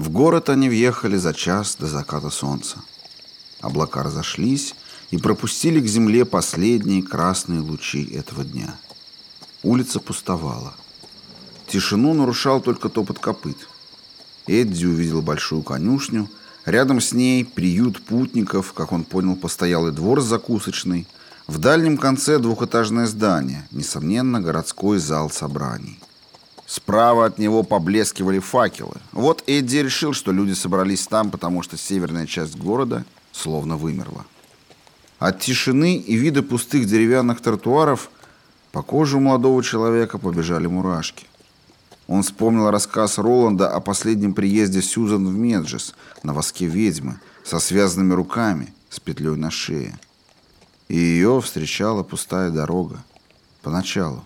В город они въехали за час до заката солнца. Облака разошлись и пропустили к земле последние красные лучи этого дня. Улица пустовала. Тишину нарушал только топот копыт. Эдди увидел большую конюшню, рядом с ней приют путников, как он понял, постоялый двор с закусочной, в дальнем конце двухэтажное здание, несомненно, городской зал собраний. Справа от него поблескивали факелы. Вот Эдди решил, что люди собрались там, потому что северная часть города словно вымерла. От тишины и вида пустых деревянных тротуаров по коже молодого человека побежали мурашки. Он вспомнил рассказ Роланда о последнем приезде Сьюзан в Меджес на воске ведьмы со связанными руками, с петлей на шее. И ее встречала пустая дорога. Поначалу.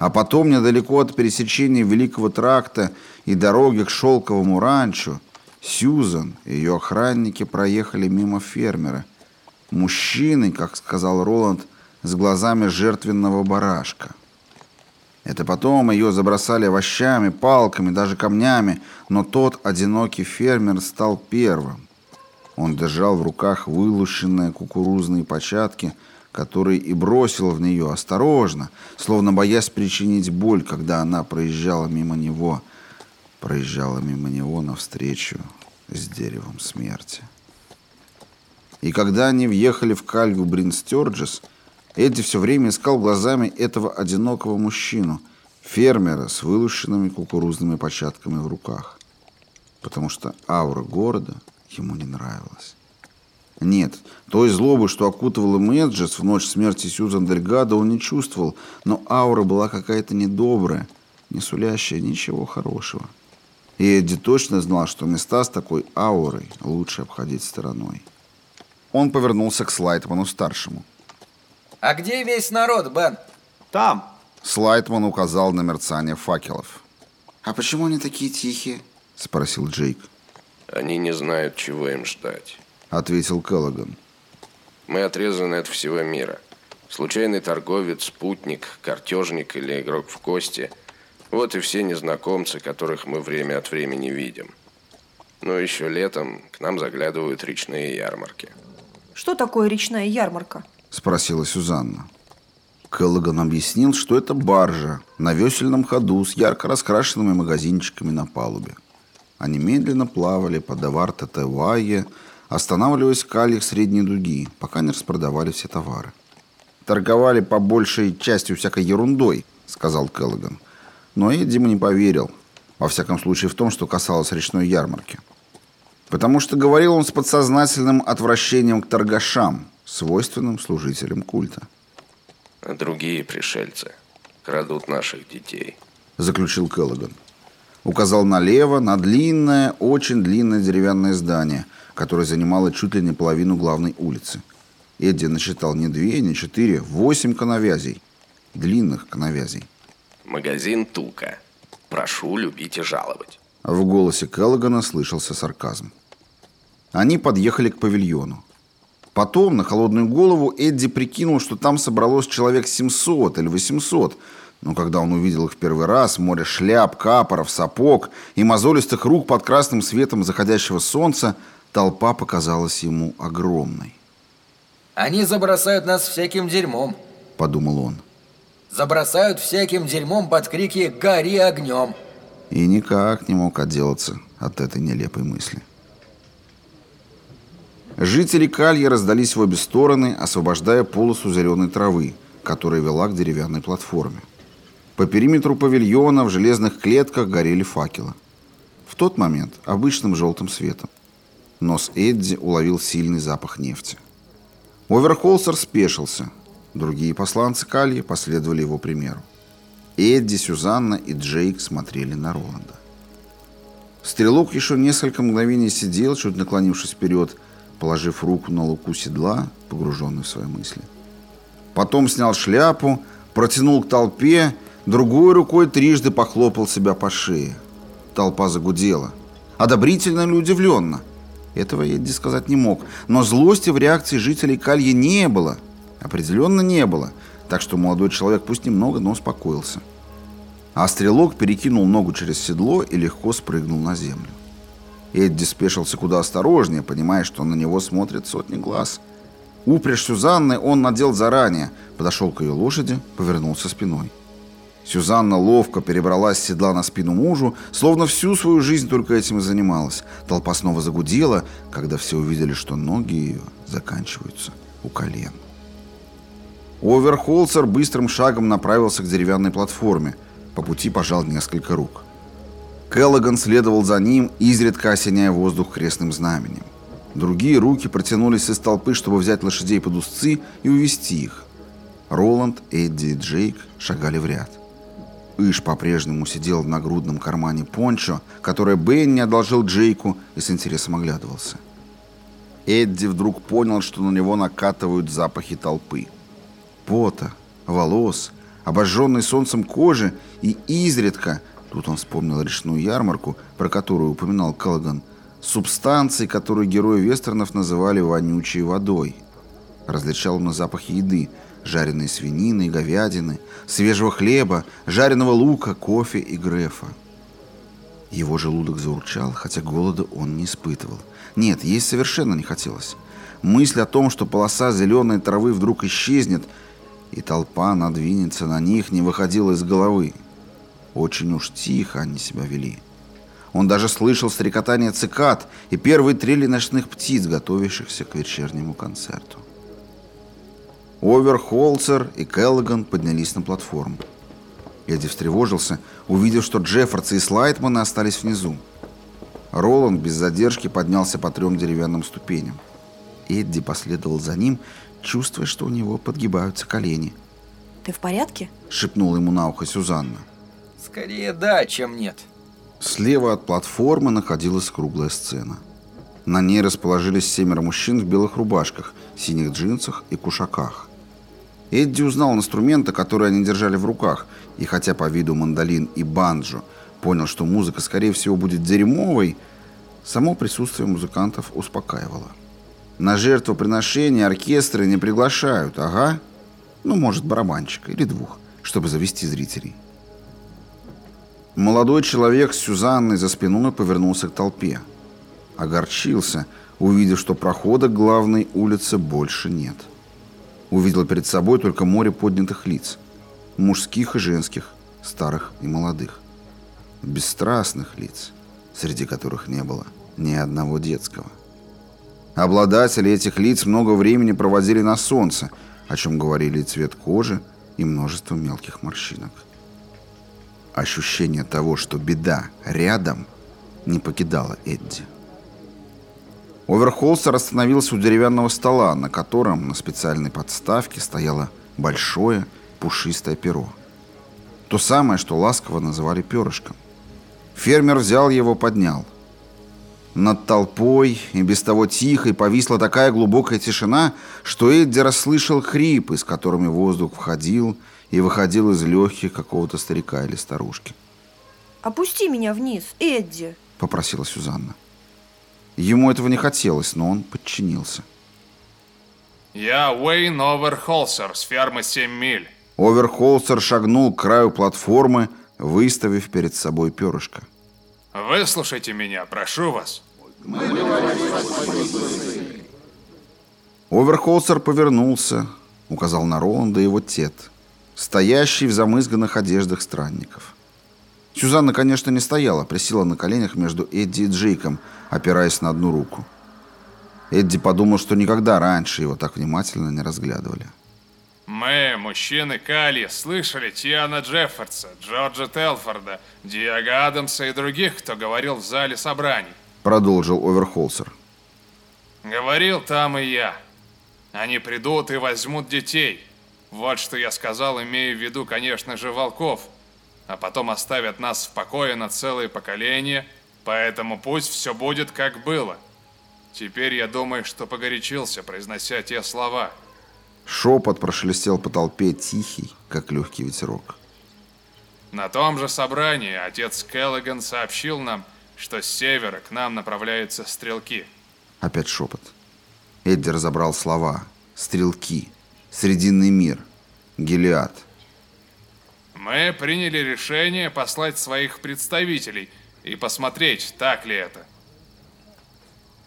А потом, недалеко от пересечения Великого тракта и дороги к шелковому ранчо, Сьюзан и ее охранники проехали мимо фермера. Мужчины, как сказал Роланд, с глазами жертвенного барашка. Это потом ее забросали овощами, палками, даже камнями, но тот одинокий фермер стал первым. Он держал в руках вылущенные кукурузные початки – который и бросил в нее осторожно, словно боясь причинить боль, когда она проезжала мимо него, проезжала мимо него навстречу с деревом смерти. И когда они въехали в кальву Бринстерджес, Эдди все время искал глазами этого одинокого мужчину, фермера с вылущенными кукурузными початками в руках, потому что аура города ему не нравилась. Нет, той злобы, что окутывала Мэджес в ночь смерти Сьюзан Дельгадо, он не чувствовал, но аура была какая-то недобрая, не сулящая ничего хорошего. И Эдди точно знал, что места с такой аурой лучше обходить стороной. Он повернулся к Слайтману-старшему. «А где весь народ, Бен?» «Там!» Слайтман указал на мерцание факелов. «А почему они такие тихие?» Спросил Джейк. «Они не знают, чего им ждать». — ответил Келлоган. «Мы отрезаны от всего мира. Случайный торговец, спутник, картежник или игрок в кости – вот и все незнакомцы, которых мы время от времени видим. Но еще летом к нам заглядывают речные ярмарки». «Что такое речная ярмарка?» – спросила Сюзанна. Келлоган объяснил, что это баржа на весельном ходу с ярко раскрашенными магазинчиками на палубе. Они медленно плавали по Давар-Татевайе, останавливаясь в кальях средней дуги, пока не распродавали все товары. «Торговали по большей части всякой ерундой», — сказал Келлоган. Но Эдди ему не поверил, во всяком случае в том, что касалось речной ярмарки. Потому что говорил он с подсознательным отвращением к торгашам, свойственным служителям культа. А другие пришельцы крадут наших детей, заключил Келлоган. Указал налево на длинное, очень длинное деревянное здание — которая занимала чуть ли не половину главной улицы. Эдди насчитал не две, не четыре, восемь коновязей. Длинных коновязей. «Магазин Тука. Прошу любить и жаловать». В голосе Келлогана слышался сарказм. Они подъехали к павильону. Потом, на холодную голову, Эдди прикинул, что там собралось человек 700 или 800, но когда он увидел их в первый раз, море шляп, капоров, сапог и мозолистых рук под красным светом заходящего солнца, Толпа показалась ему огромной. «Они забросают нас всяким дерьмом», — подумал он. «Забросают всяким дерьмом под крики «Гори огнем!» И никак не мог отделаться от этой нелепой мысли. Жители Калья раздались в обе стороны, освобождая полосу зеленой травы, которая вела к деревянной платформе. По периметру павильона в железных клетках горели факелы. В тот момент обычным желтым светом. Нос Эдди уловил сильный запах нефти. Оверхолсер спешился. Другие посланцы Кальи последовали его примеру. Эдди, Сюзанна и Джейк смотрели на Роланда. Стрелок еще несколько мгновений сидел, чуть наклонившись вперед, положив руку на луку седла, погруженный в свои мысли. Потом снял шляпу, протянул к толпе, другой рукой трижды похлопал себя по шее. Толпа загудела. Одобрительно или удивленно. Этого Эдди сказать не мог, но злости в реакции жителей Кальи не было. Определенно не было, так что молодой человек пусть немного, но успокоился. А стрелок перекинул ногу через седло и легко спрыгнул на землю. Эдди спешился куда осторожнее, понимая, что на него смотрят сотни глаз. Упряжь Сюзанны он надел заранее, подошел к ее лошади, повернулся спиной. Сюзанна ловко перебралась с седла на спину мужу, словно всю свою жизнь только этим и занималась. Толпа снова загудела, когда все увидели, что ноги ее заканчиваются у колен. Оверхолцер быстрым шагом направился к деревянной платформе. По пути пожал несколько рук. Келлоган следовал за ним, изредка осеняя воздух крестным знаменем. Другие руки протянулись из толпы, чтобы взять лошадей под узцы и увести их. Роланд, Эдди и Джейк шагали в ряд. Иш по-прежнему сидел в нагрудном кармане пончо, которое Бенни одолжил Джейку и с интересом оглядывался. Эдди вдруг понял, что на него накатывают запахи толпы. Пота, волос, обожженной солнцем кожи и изредка, тут он вспомнил речную ярмарку, про которую упоминал Келлоган, субстанции, которые герои вестернов называли вонючей водой. Различал он запахи еды, жареной свинины и говядины, свежего хлеба, жареного лука, кофе и грефа. Его желудок заурчал, хотя голода он не испытывал. Нет, есть совершенно не хотелось. Мысль о том, что полоса зеленой травы вдруг исчезнет, и толпа надвинется на них, не выходила из головы. Очень уж тихо они себя вели. Он даже слышал стрекотание цикад и первые трели ночных птиц, готовящихся к вечернему концерту. Оверхолцер и Келлоган поднялись на платформу. Эдди встревожился, увидев, что Джеффордс и Слайтманы остались внизу. Роланд без задержки поднялся по трем деревянным ступеням. Эдди последовал за ним, чувствуя, что у него подгибаются колени. Ты в порядке? Шепнула ему на ухо Сюзанна. Скорее да, чем нет. Слева от платформы находилась круглая сцена. На ней расположились семеро мужчин в белых рубашках, синих джинсах и кушаках. Эдди узнал инструменты, которые они держали в руках, и хотя по виду мандолин и банджо понял, что музыка, скорее всего, будет дерьмовой, само присутствие музыкантов успокаивало. На жертвоприношение оркестры не приглашают, ага. Ну, может, барабанщика или двух, чтобы завести зрителей. Молодой человек с Сюзанной за спиной повернулся к толпе. Огорчился, увидев, что прохода главной улице больше нет. Увидел перед собой только море поднятых лиц. Мужских и женских, старых и молодых. Бесстрастных лиц, среди которых не было ни одного детского. Обладатели этих лиц много времени проводили на солнце, о чем говорили цвет кожи, и множество мелких морщинок. Ощущение того, что беда рядом, не покидало Эдди. Оверхолстер остановился у деревянного стола, на котором на специальной подставке стояло большое пушистое перо. То самое, что ласково называли перышком. Фермер взял его, поднял. Над толпой и без того тихой повисла такая глубокая тишина, что Эдди расслышал хрипы, с которыми воздух входил и выходил из легких какого-то старика или старушки. Опусти меня вниз, Эдди, попросила Сюзанна. Ему этого не хотелось, но он подчинился. Я Уэйн Оверхолсер с фермы 7 миль. Оверхолсер шагнул к краю платформы, выставив перед собой перышко. Выслушайте меня, прошу вас. Оверхолсер повернулся, указал на Роланда и его тет, стоящий в замызганных одеждах странников. Сюзанна, конечно, не стояла, присела на коленях между Эдди и Джейком, опираясь на одну руку. Эдди подумал, что никогда раньше его так внимательно не разглядывали. Мы, мужчины Кали, слышали Тиана Джеффордса, Джорджа Телфорда, Диага Адамса и других, кто говорил в зале собраний. Продолжил Оверхолсер. Говорил там и я. Они придут и возьмут детей. Вот что я сказал, имея в виду, конечно же, волков. А потом оставят нас в покое на целое поколение, поэтому пусть все будет как было. Теперь я думаю, что погорячился, произнося те слова. Шепот прошелестел по толпе тихий, как легкий ветерок. На том же собрании отец Келлоган сообщил нам, что с севера к нам направляются стрелки. Опять шепот. Эдди разобрал слова. Стрелки. Срединный мир. Гелиад. Мы приняли решение послать своих представителей и посмотреть, так ли это.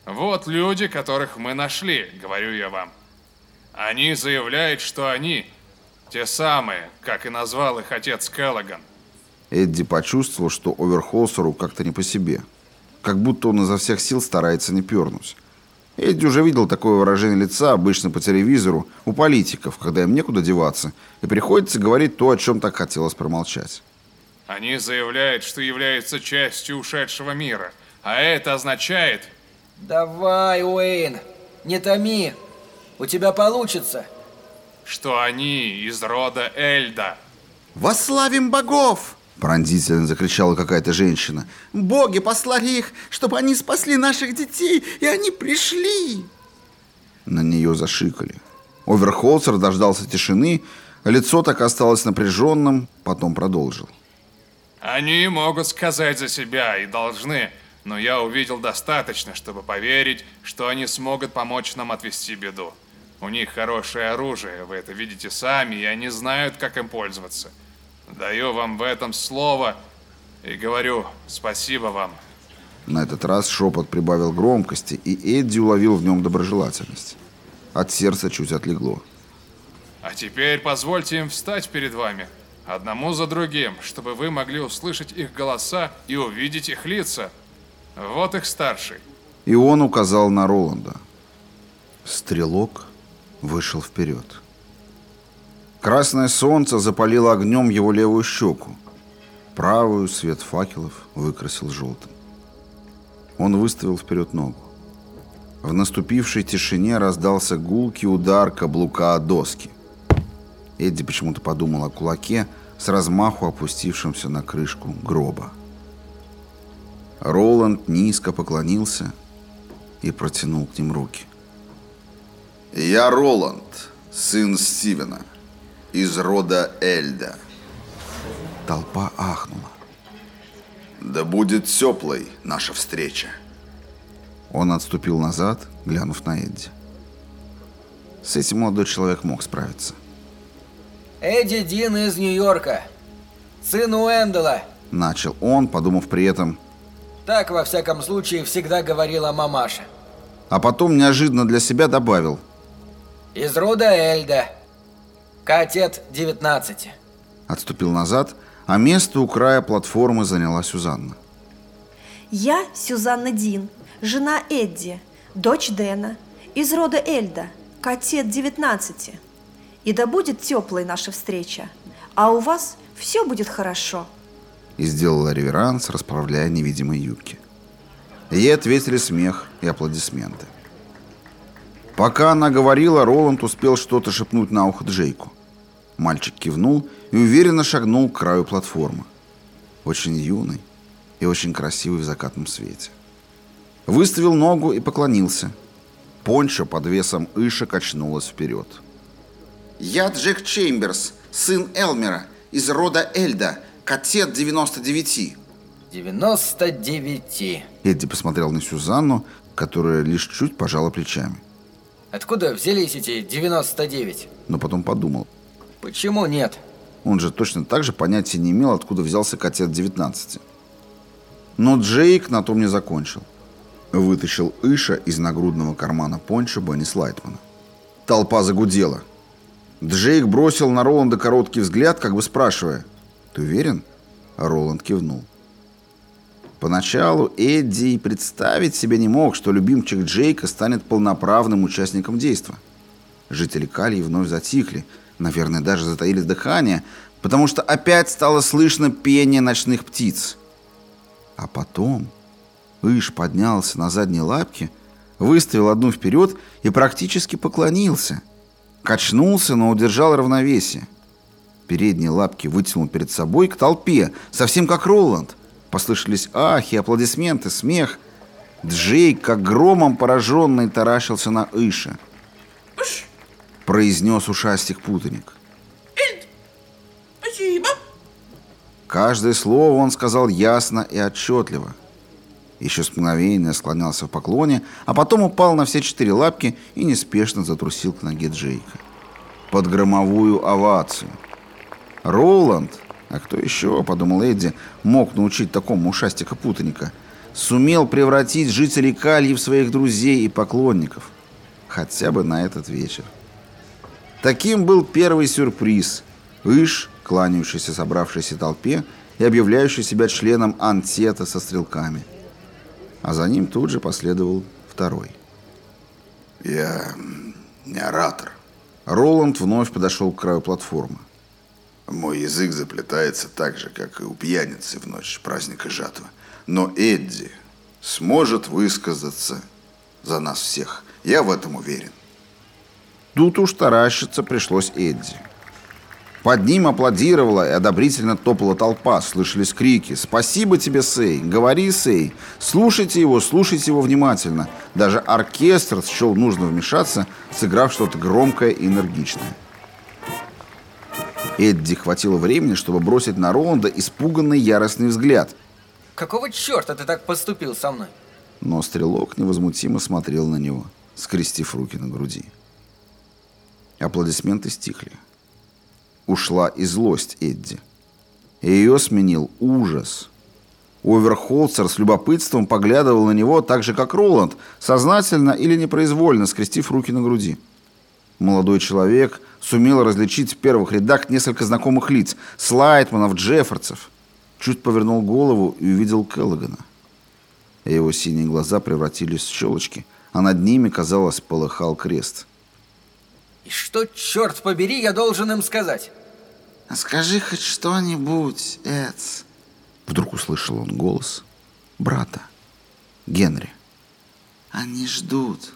Вот люди, которых мы нашли, говорю я вам. Они заявляют, что они те самые, как и назвал их отец Келлоган. Эдди почувствовал, что Оверхолсеру как-то не по себе. Как будто он изо всех сил старается не пернуть. Эдди уже видел такое выражение лица обычно по телевизору у политиков, когда им некуда деваться, и приходится говорить то, о чем так хотелось промолчать. Они заявляют, что являются частью ушедшего мира, а это означает... Давай, Уэйн, не томи. У тебя получится. Что они из рода Эльда. «Вославим богов!» Пронзительно закричала какая-то женщина. «Боги послали их, чтобы они спасли наших детей, и они пришли!» На нее зашикали. Оверхолцер дождался тишины, лицо так осталось напряженным, потом продолжил. Они могут сказать за себя и должны, но я увидел достаточно, чтобы поверить, что они смогут помочь нам отвести беду. У них хорошее оружие, вы это видите сами, и они знают, как им пользоваться. Даю вам в этом слово и говорю спасибо вам. На этот раз шепот прибавил громкости, и Эдди уловил в нем доброжелательность. От сердца чуть отлегло. А теперь позвольте им встать перед вами, одному за другим, чтобы вы могли услышать их голоса и увидеть их лица. Вот их старший. И он указал на Роланда. Стрелок вышел вперед. Красное солнце запалило огнем его левую щеку. Правую свет факелов выкрасил желтым. Он выставил вперед ногу. В наступившей тишине раздался гулкий удар каблука о доски. Эдди почему-то подумал о кулаке с размаху опустившимся на крышку гроба. Роланд низко поклонился и протянул к ним руки. «Я Роланд, сын Стивена, из рода Эльда». Толпа ахнула. «Да будет теплой наша встреча». Он отступил назад, глянув на Эдди. С этим молодой человек мог справиться. Эдди Дин из Нью-Йорка. Сын Уэндела. Начал он, подумав при этом, Так, во всяком случае, всегда говорила мамаша. а потом неожиданно для себя добавил. Из рода Эльда. Катет 19. Отступил назад, а место у края платформы заняла Сюзанна. Я Сюзанна Дин, жена Эдди, дочь Дэна, из рода Эльда, катет 19. И да будет теплой наша встреча, а у вас все будет хорошо. И сделала реверанс, расправляя невидимые юбки. Ей ответили смех и аплодисменты. Пока она говорила, Роланд успел что-то шепнуть на ухо Джейку. Мальчик кивнул и уверенно шагнул к краю платформы. Очень юный и очень красивый в закатном свете. Выставил ногу и поклонился. Пончо под весом Иша качнулась вперед. «Я Джек Чемберс, сын Элмера, из рода Эльда, катет 99». 99. Эдди посмотрел на Сюзанну, которая лишь чуть пожала плечами. Откуда взялись эти 99? Но потом подумал, Почему нет? Он же точно так же понятия не имел, откуда взялся котят 19. Но Джейк на том не закончил. Вытащил Иша из нагрудного кармана пончо Бенни Слайтмана. Толпа загудела. Джейк бросил на Роланда короткий взгляд, как бы спрашивая, «Ты уверен?» А Роланд кивнул. Поначалу Эдди и представить себе не мог, что любимчик Джейка станет полноправным участником действа. Жители Калии вновь затихли, наверное, даже затаили дыхание, потому что опять стало слышно пение ночных птиц. А потом Иш поднялся на задние лапки, выставил одну вперед и практически поклонился. Качнулся, но удержал равновесие. Передние лапки вытянул перед собой к толпе, совсем как Роланд. Послышались ахи, аплодисменты, смех. Джейк, как громом пораженный, таращился на Иша. Произнес ушастик путаник. Спасибо. Каждое слово он сказал ясно и отчетливо. Еще с мгновения склонялся в поклоне, а потом упал на все четыре лапки и неспешно затрусил к ноге Джейка. Под громовую овацию. Роланд, а кто еще, подумал Эдди, мог научить такому ушастика-путаника, сумел превратить жителей Кальи в своих друзей и поклонников. Хотя бы на этот вечер. Таким был первый сюрприз. Иш, кланяющийся собравшейся толпе и объявляющий себя членом антета со стрелками. А за ним тут же последовал второй. Я не оратор. Роланд вновь подошел к краю платформы. Мой язык заплетается так же, как и у пьяницы в ночь праздника жатвы. Но Эдди сможет высказаться за нас всех. Я в этом уверен. Тут уж таращиться пришлось Эдди. Под ним аплодировала и одобрительно топала толпа, слышались крики «Спасибо тебе, Сей! Говори, Сей! Слушайте его, слушайте его внимательно!» Даже оркестр счел нужно вмешаться, сыграв что-то громкое и энергичное. Эдди хватило времени, чтобы бросить на Роланда испуганный яростный взгляд. Какого черта ты так поступил со мной? Но стрелок невозмутимо смотрел на него, скрестив руки на груди. Аплодисменты стихли. Ушла и злость Эдди. Ее сменил ужас. Оверхолцер с любопытством поглядывал на него так же, как Роланд, сознательно или непроизвольно скрестив руки на груди. Молодой человек сумел различить в первых рядах несколько знакомых лиц – Слайтманов, Джеффордсов. Чуть повернул голову и увидел Келлогана. Его синие глаза превратились в щелочки, а над ними, казалось, полыхал крест. И что, черт побери, я должен им сказать? А скажи хоть что-нибудь, Эц. Вдруг услышал он голос брата, Генри. Они ждут.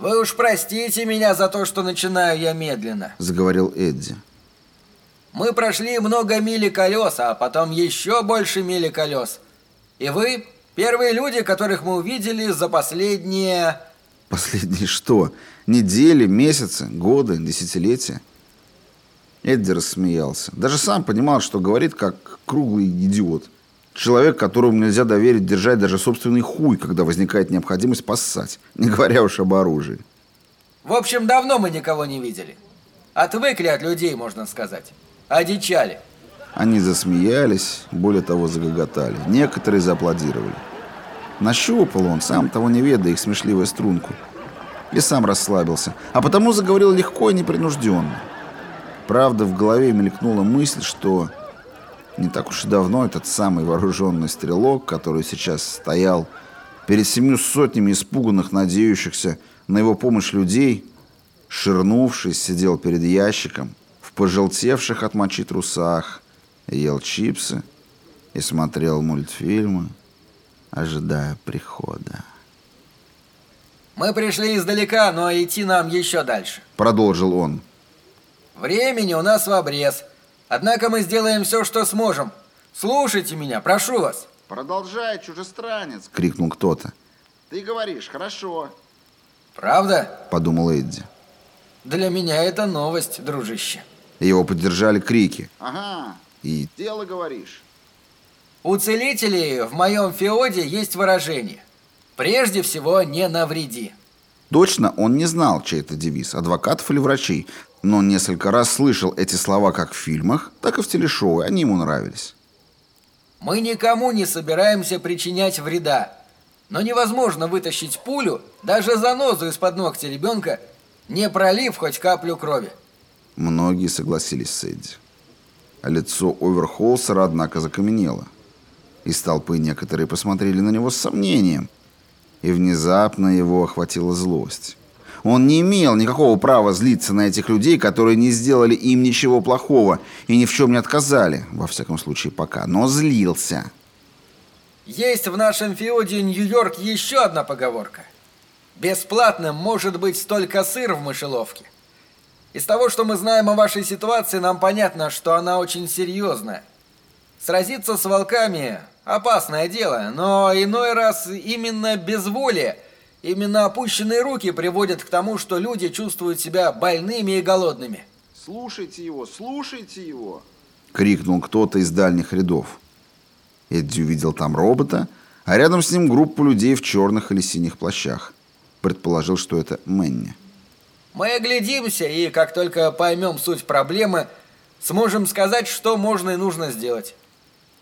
Вы уж простите меня за то, что начинаю я медленно. Заговорил Эдди. Мы прошли много мили колес, а потом еще больше мили колес. И вы первые люди, которых мы увидели за последние... Последние что? Недели, месяцы, годы, десятилетия? Эдди рассмеялся. Даже сам понимал, что говорит как круглый идиот. Человек, которому нельзя доверить держать даже собственный хуй, когда возникает необходимость поссать, не говоря уж об оружии. В общем, давно мы никого не видели. Отвыкли от людей, можно сказать. Одичали. Они засмеялись, более того, загоготали. Некоторые зааплодировали. Нащупал он, сам того не ведая, их смешливую струнку. И сам расслабился, а потому заговорил легко и непринужденно. Правда, в голове мелькнула мысль, что не так уж и давно этот самый вооруженный стрелок, который сейчас стоял перед семью сотнями испуганных, надеющихся на его помощь людей, ширнувшись, сидел перед ящиком в пожелтевших от мочи трусах, ел чипсы и смотрел мультфильмы, ожидая прихода. Мы пришли издалека, но идти нам еще дальше. Продолжил он. Времени у нас в обрез. Однако мы сделаем все, что сможем. Слушайте меня, прошу вас. Продолжай, чужестранец, крикнул кто-то. Ты говоришь, хорошо. Правда? Подумал Эдди. Для меня это новость, дружище. Его поддержали крики. Ага, И дело говоришь. У целителей в моем феоде есть выражение. Прежде всего, не навреди. Точно он не знал, чей это девиз, адвокатов или врачей, но несколько раз слышал эти слова как в фильмах, так и в телешоу, и они ему нравились. Мы никому не собираемся причинять вреда. Но невозможно вытащить пулю, даже занозу из-под ногтя ребенка, не пролив хоть каплю крови. Многие согласились с Эдди. А лицо Оверхолсера, однако, закаменело. Из толпы некоторые посмотрели на него с сомнением, и внезапно его охватила злость. Он не имел никакого права злиться на этих людей, которые не сделали им ничего плохого и ни в чем не отказали, во всяком случае пока, но злился. Есть в нашем феоде Нью-Йорк еще одна поговорка. Бесплатным может быть только сыр в мышеловке. Из того, что мы знаем о вашей ситуации, нам понятно, что она очень серьезная. Сразиться с волками – опасное дело, но иной раз именно безволие, именно опущенные руки приводят к тому, что люди чувствуют себя больными и голодными. Слушайте его, слушайте его. Крикнул кто-то из дальних рядов. Эдди увидел там робота, а рядом с ним группу людей в черных или синих плащах. Предположил, что это Мэнни. Мы оглядимся и, как только поймем суть проблемы, сможем сказать, что можно и нужно сделать.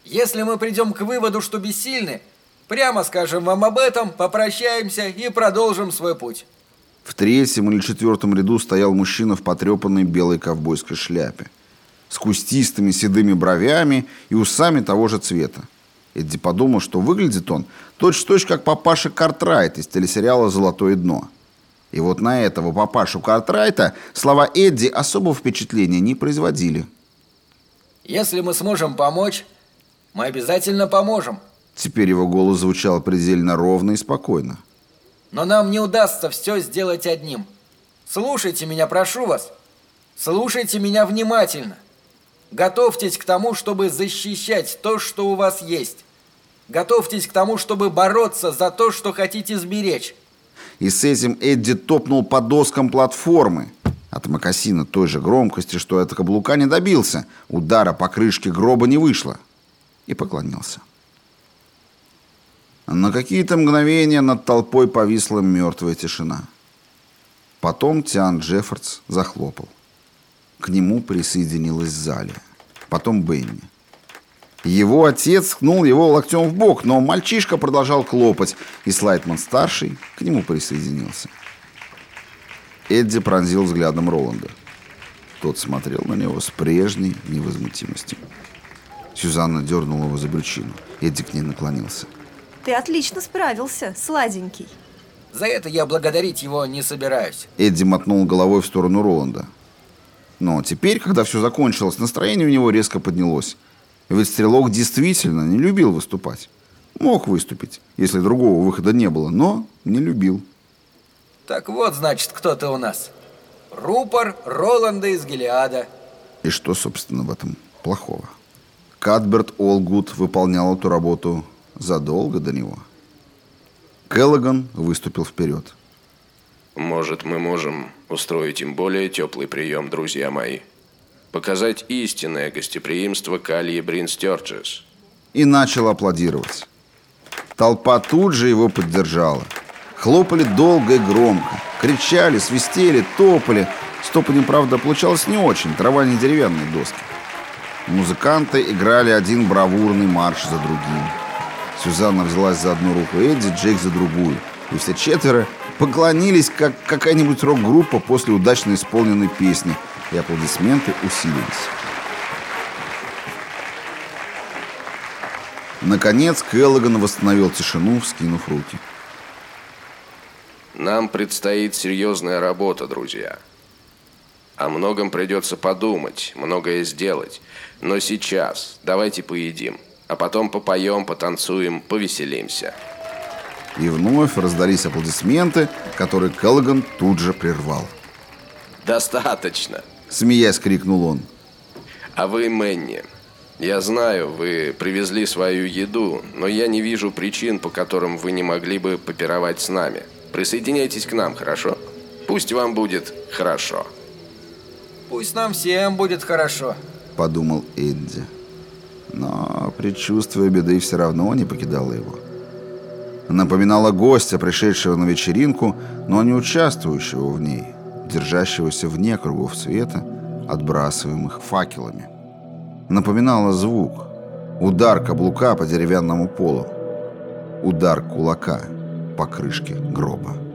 Если мы придем к выводу, что бессильны, прямо скажем вам об этом, попрощаемся и продолжим свой путь. В третьем или четвертом ряду стоял мужчина в потрепанной белой ковбойской шляпе, с кустистыми седыми бровями и усами того же цвета. Эдди подумал, что выглядит он точь-в-точь как папаша Картрайт из телесериала «Золотое дно». И вот на этого папашу Картрайта слова Эдди особого впечатления не производили. Если мы сможем помочь, мы обязательно поможем. Теперь его голос звучал предельно ровно и спокойно. Но нам не удастся все сделать одним. Слушайте меня, прошу вас. Слушайте меня внимательно. Готовьтесь к тому, чтобы защищать то, что у вас есть. Готовьтесь к тому, чтобы бороться за то, что хотите сберечь. И с этим Эдди топнул по доскам платформы. От Макасина той же громкости, что от каблука не добился. Удара по крышке гроба не вышло. И поклонился. На какие-то мгновения над толпой повисла мертвая тишина. Потом Тиан Джеффордс захлопал. К нему присоединилась Залия. Потом Бенни. Его отец ткнул его локтем в бок, но мальчишка продолжал хлопать, и Слайтман-старший к нему присоединился. Эдди пронзил взглядом Роланда. Тот смотрел на него с прежней невозмутимостью. Сюзанна дернула его за брючину. Эдди к ней наклонился. Ты отлично справился, сладенький. За это я благодарить его не собираюсь. Эдди мотнул головой в сторону Роланда. Но теперь, когда все закончилось, настроение у него резко поднялось. Ведь Стрелок действительно не любил выступать. Мог выступить, если другого выхода не было, но не любил. Так вот, значит, кто ты у нас. Рупор Роланда из Гелиада. И что, собственно, в этом плохого? Кадберт Олгуд выполнял эту работу задолго до него. Келлоган выступил вперед. Может, мы можем устроить им более теплый прием, друзья мои. Показать истинное гостеприимство Кальи Брин Стерджес. И начал аплодировать. Толпа тут же его поддержала. Хлопали долго и громко. Кричали, свистели, топали. Стопанем, правда, получалось не очень. Трава не деревянные доски. Музыканты играли один бравурный марш за другим. Сюзанна взялась за одну руку Эдди, Джейк за другую. И все четверо поклонились, как какая-нибудь рок-группа после удачно исполненной песни, и аплодисменты усилились. Наконец Келлоган восстановил тишину, вскинув руки. Нам предстоит серьезная работа, друзья. О многом придется подумать, многое сделать. Но сейчас давайте поедим а потом попоем, потанцуем, повеселимся. И вновь раздались аплодисменты, которые Келлоган тут же прервал. «Достаточно!» — смеясь крикнул он. «А вы, Мэнни, я знаю, вы привезли свою еду, но я не вижу причин, по которым вы не могли бы попировать с нами. Присоединяйтесь к нам, хорошо? Пусть вам будет хорошо». «Пусть нам всем будет хорошо», — подумал Эдди. Но предчувствие беды все равно не покидало его. Напоминало гостя, пришедшего на вечеринку, но не участвующего в ней, держащегося вне кругов света, отбрасываемых факелами. Напоминало звук, удар каблука по деревянному полу, удар кулака по крышке гроба.